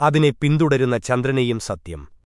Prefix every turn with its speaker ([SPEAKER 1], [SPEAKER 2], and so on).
[SPEAKER 1] അതിനെ പിന്തുടരുന്ന ചന്ദ്രനെയും സത്യം.